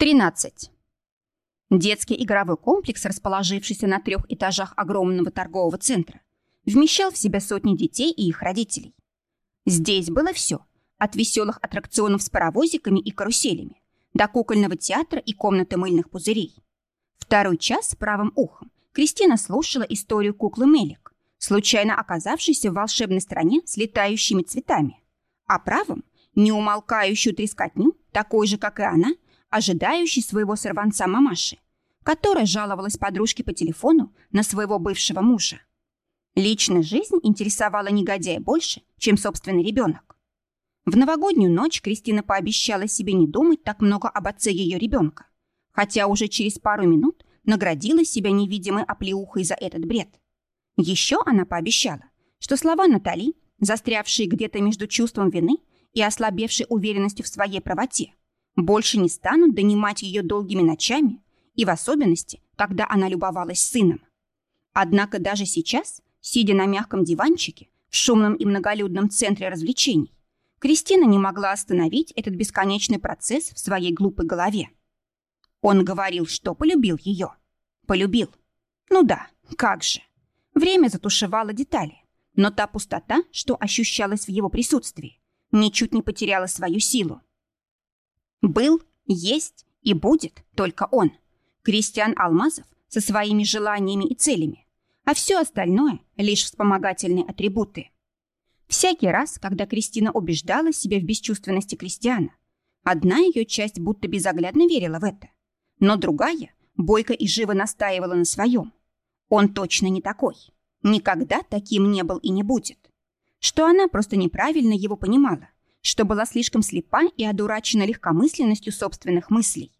13. Детский игровой комплекс, расположившийся на трех этажах огромного торгового центра, вмещал в себя сотни детей и их родителей. Здесь было все, от веселых аттракционов с паровозиками и каруселями до кукольного театра и комнаты мыльных пузырей. Второй час с правым ухом Кристина слушала историю куклы Мелик, случайно оказавшейся в волшебной стране с летающими цветами, а правым – неумолкающую трескотню, такой же, как и она, ожидающей своего сорванца мамаши, которая жаловалась подружке по телефону на своего бывшего мужа. Личная жизнь интересовала негодяя больше, чем собственный ребенок. В новогоднюю ночь Кристина пообещала себе не думать так много об отце ее ребенка, хотя уже через пару минут наградила себя невидимой оплеухой за этот бред. Еще она пообещала, что слова Натали, застрявшие где-то между чувством вины и ослабевшей уверенностью в своей правоте, больше не станут донимать ее долгими ночами и в особенности, когда она любовалась сыном. Однако даже сейчас, сидя на мягком диванчике в шумном и многолюдном центре развлечений, Кристина не могла остановить этот бесконечный процесс в своей глупой голове. Он говорил, что полюбил ее. Полюбил. Ну да, как же. Время затушевало детали, но та пустота, что ощущалась в его присутствии, ничуть не потеряла свою силу. Был, есть и будет только он, Кристиан Алмазов со своими желаниями и целями, а все остальное — лишь вспомогательные атрибуты. Всякий раз, когда Кристина убеждала себя в бесчувственности Кристиана, одна ее часть будто безоглядно верила в это, но другая бойко и живо настаивала на своем. Он точно не такой, никогда таким не был и не будет, что она просто неправильно его понимала, что была слишком слепа и одурачена легкомысленностью собственных мыслей.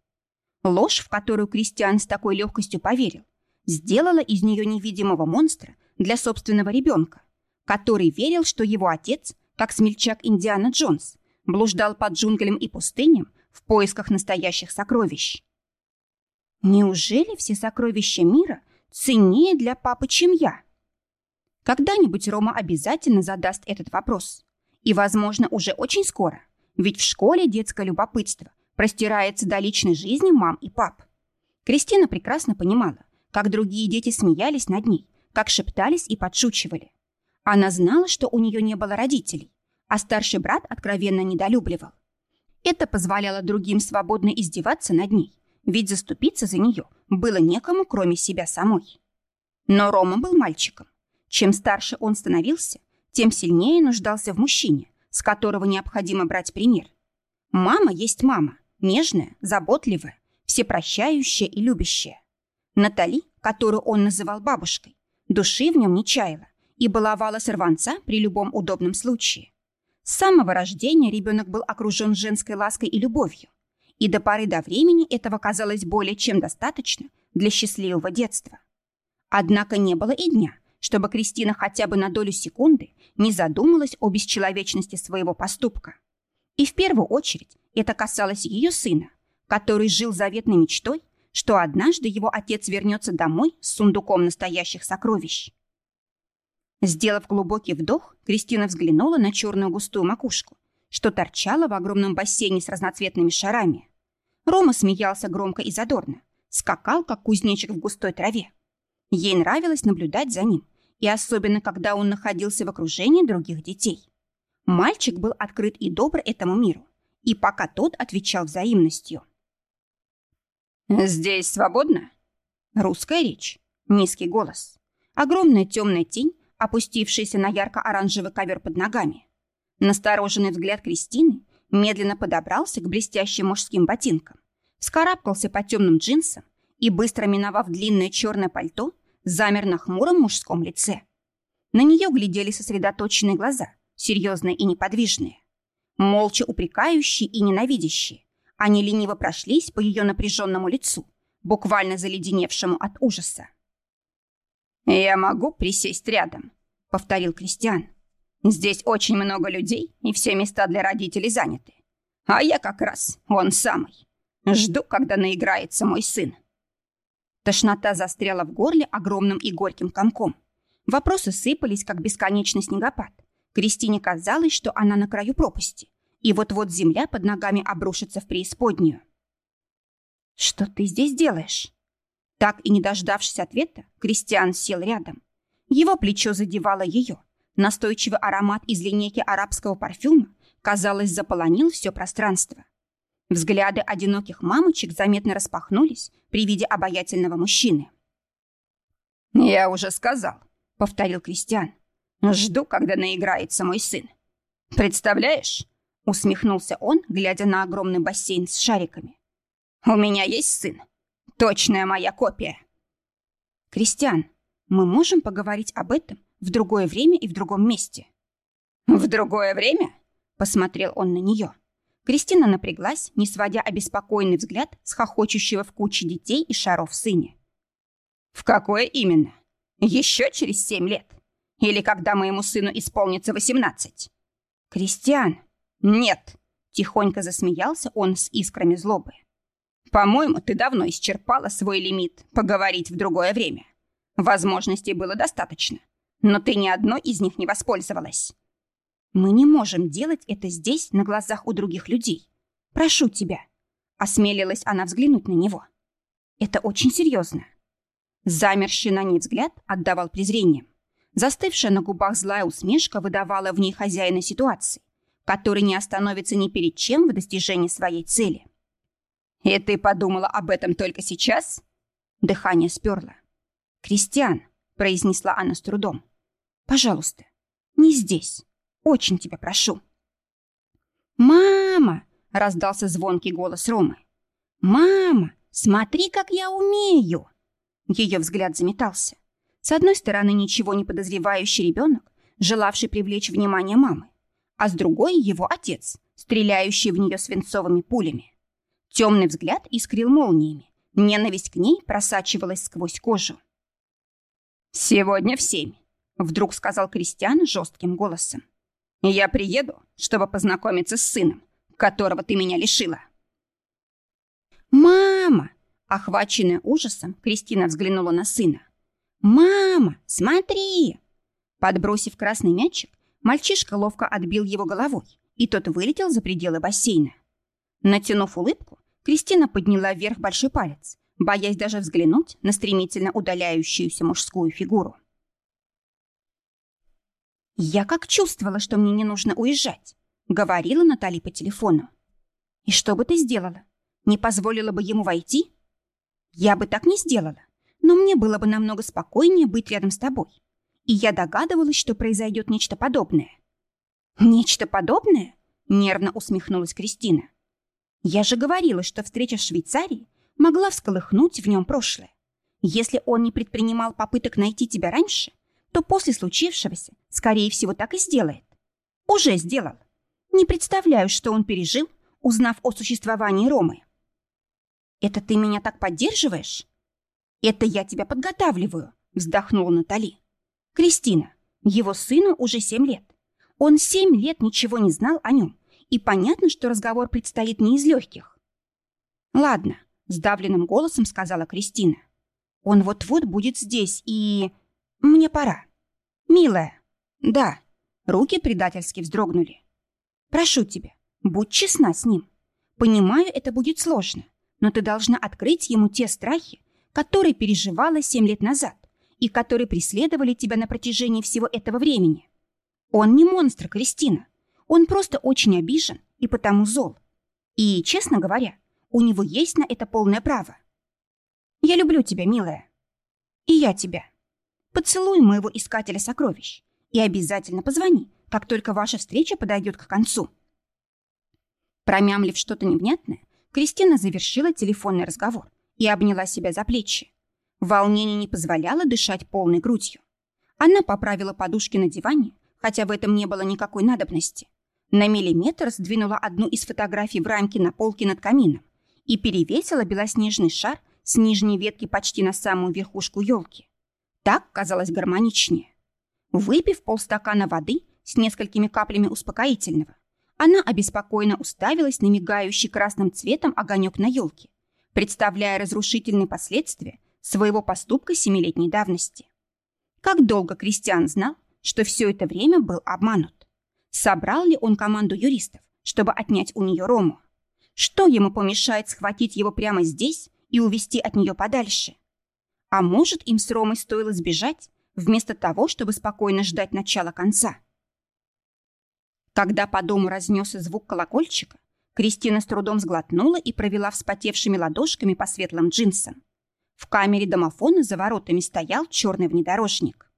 Ложь, в которую Кристиан с такой легкостью поверил, сделала из нее невидимого монстра для собственного ребенка, который верил, что его отец, как смельчак Индиана Джонс, блуждал под джунглям и пустыням в поисках настоящих сокровищ. Неужели все сокровища мира ценнее для папы, чем я? Когда-нибудь Рома обязательно задаст этот вопрос. И, возможно, уже очень скоро. Ведь в школе детское любопытство простирается до личной жизни мам и пап. Кристина прекрасно понимала, как другие дети смеялись над ней, как шептались и подшучивали. Она знала, что у нее не было родителей, а старший брат откровенно недолюбливал. Это позволяло другим свободно издеваться над ней, ведь заступиться за нее было некому, кроме себя самой. Но Рома был мальчиком. Чем старше он становился, тем сильнее нуждался в мужчине, с которого необходимо брать пример. Мама есть мама, нежная, заботливая, всепрощающая и любящая. Натали, которую он называл бабушкой, души в нем не чаяла и баловала сорванца при любом удобном случае. С самого рождения ребенок был окружен женской лаской и любовью, и до поры до времени этого казалось более чем достаточно для счастливого детства. Однако не было и дня, чтобы Кристина хотя бы на долю секунды не задумалась о бесчеловечности своего поступка. И в первую очередь это касалось ее сына, который жил заветной мечтой, что однажды его отец вернется домой с сундуком настоящих сокровищ. Сделав глубокий вдох, Кристина взглянула на черную густую макушку, что торчала в огромном бассейне с разноцветными шарами. Рома смеялся громко и задорно, скакал, как кузнечик в густой траве. Ей нравилось наблюдать за ним, и особенно, когда он находился в окружении других детей. Мальчик был открыт и добр этому миру, и пока тот отвечал взаимностью. «Здесь свободно?» Русская речь, низкий голос, огромная темная тень, опустившаяся на ярко-оранжевый ковер под ногами. Настороженный взгляд Кристины медленно подобрался к блестящим мужским ботинкам, вскарабкался по темным джинсам и, быстро миновав длинное черное пальто, замер на хмуром мужском лице. На нее глядели сосредоточенные глаза, серьезные и неподвижные. Молча упрекающие и ненавидящие, они лениво прошлись по ее напряженному лицу, буквально заледеневшему от ужаса. «Я могу присесть рядом», — повторил Кристиан. «Здесь очень много людей, и все места для родителей заняты. А я как раз он самый. Жду, когда наиграется мой сын». Тошнота застряла в горле огромным и горьким комком. Вопросы сыпались, как бесконечный снегопад. Кристине казалось, что она на краю пропасти, и вот-вот земля под ногами обрушится в преисподнюю. «Что ты здесь делаешь?» Так и не дождавшись ответа, Кристиан сел рядом. Его плечо задевало ее. Настойчивый аромат из линейки арабского парфюма, казалось, заполонил все пространство. Взгляды одиноких мамочек заметно распахнулись при виде обаятельного мужчины. «Я уже сказал», — повторил Кристиан. «Жду, когда наиграется мой сын. Представляешь?» — усмехнулся он, глядя на огромный бассейн с шариками. «У меня есть сын. Точная моя копия». «Кристиан, мы можем поговорить об этом в другое время и в другом месте?» «В другое время?» — посмотрел он на нее. Кристина напряглась, не сводя обеспокоенный взгляд с хохочущего в куче детей и шаров сыне. «В какое именно? Еще через семь лет? Или когда моему сыну исполнится восемнадцать?» «Кристиан!» «Нет!» — тихонько засмеялся он с искрами злобы. «По-моему, ты давно исчерпала свой лимит поговорить в другое время. Возможностей было достаточно, но ты ни одной из них не воспользовалась». «Мы не можем делать это здесь, на глазах у других людей. Прошу тебя». Осмелилась она взглянуть на него. «Это очень серьезно». Замерший на ней взгляд отдавал презрением. Застывшая на губах злая усмешка выдавала в ней хозяина ситуации, который не остановится ни перед чем в достижении своей цели. «И ты подумала об этом только сейчас?» Дыхание сперло. «Кристиан», — произнесла она с трудом, — «пожалуйста, не здесь. Очень тебя прошу». «Мама!» — раздался звонкий голос Ромы. «Мама, смотри, как я умею!» Ее взгляд заметался. С одной стороны, ничего не подозревающий ребенок, желавший привлечь внимание мамы, а с другой — его отец, стреляющий в нее свинцовыми пулями. Темный взгляд искрил молниями, ненависть к ней просачивалась сквозь кожу. «Сегодня в семь», — вдруг сказал Кристиан жестким голосом. «Я приеду, чтобы познакомиться с сыном, которого ты меня лишила». «Мама!» Охваченная ужасом, Кристина взглянула на сына. «Мама, смотри!» Подбросив красный мячик, мальчишка ловко отбил его головой, и тот вылетел за пределы бассейна. Натянув улыбку, Кристина подняла вверх большой палец, боясь даже взглянуть на стремительно удаляющуюся мужскую фигуру. «Я как чувствовала, что мне не нужно уезжать», — говорила Натали по телефону. «И что бы ты сделала? Не позволила бы ему войти?» «Я бы так не сделала но мне было бы намного спокойнее быть рядом с тобой. И я догадывалась, что произойдет нечто подобное. «Нечто подобное?» — нервно усмехнулась Кристина. «Я же говорила, что встреча в Швейцарии могла всколыхнуть в нем прошлое. Если он не предпринимал попыток найти тебя раньше, то после случившегося, скорее всего, так и сделает. Уже сделал. Не представляю, что он пережил, узнав о существовании Ромы. Это ты меня так поддерживаешь? «Это я тебя подготавливаю», — вздохнула Натали. «Кристина, его сыну уже семь лет. Он семь лет ничего не знал о нем, и понятно, что разговор предстоит не из легких». «Ладно», — сдавленным голосом сказала Кристина. «Он вот-вот будет здесь, и... мне пора». «Милая». «Да». Руки предательски вздрогнули. «Прошу тебя, будь честна с ним. Понимаю, это будет сложно, но ты должна открыть ему те страхи, который переживала семь лет назад и которые преследовали тебя на протяжении всего этого времени. Он не монстр, Кристина. Он просто очень обижен и потому зол. И, честно говоря, у него есть на это полное право. Я люблю тебя, милая. И я тебя. Поцелуй моего искателя сокровищ и обязательно позвони, как только ваша встреча подойдет к концу. Промямлив что-то невнятное, Кристина завершила телефонный разговор и обняла себя за плечи. Волнение не позволяло дышать полной грудью. Она поправила подушки на диване, хотя в этом не было никакой надобности. На миллиметр сдвинула одну из фотографий в рамке на полке над камином и перевесила белоснежный шар с нижней ветки почти на самую верхушку елки. Так казалось гармоничнее. Выпив полстакана воды с несколькими каплями успокоительного, она обеспокоенно уставилась на мигающий красным цветом огонек на елке представляя разрушительные последствия своего поступка семилетней давности. Как долго Кристиан знал, что все это время был обманут? Собрал ли он команду юристов, чтобы отнять у нее Рому? Что ему помешает схватить его прямо здесь и увести от нее подальше? А может, им с Ромой стоило сбежать, вместо того, чтобы спокойно ждать начала конца? Когда по дому разнесся звук колокольчика, Кристина с трудом сглотнула и провела вспотевшими ладошками по светлым джинсам. В камере домофона за воротами стоял черный внедорожник.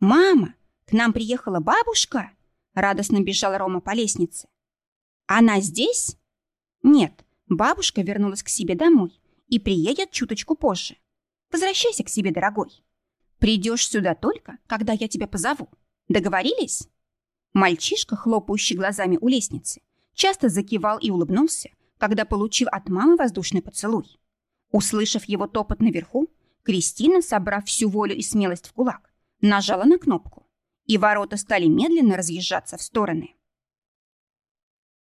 «Мама, к нам приехала бабушка!» Радостно бежал Рома по лестнице. «Она здесь?» «Нет, бабушка вернулась к себе домой и приедет чуточку позже. Возвращайся к себе, дорогой. Придешь сюда только, когда я тебя позову. Договорились?» Мальчишка, хлопающий глазами у лестницы, часто закивал и улыбнулся, когда получил от мамы воздушный поцелуй. Услышав его топот наверху, Кристина, собрав всю волю и смелость в кулак, нажала на кнопку, и ворота стали медленно разъезжаться в стороны.